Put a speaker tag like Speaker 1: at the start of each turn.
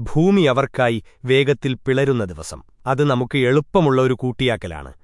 Speaker 1: ഭൂമി അവർക്കായി വേഗത്തിൽ പിളരുന്ന ദിവസം. അത് നമുക്ക് എളുപ്പമുള്ള ഒരു കൂട്ടിയാക്കലാണ്.